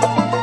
Música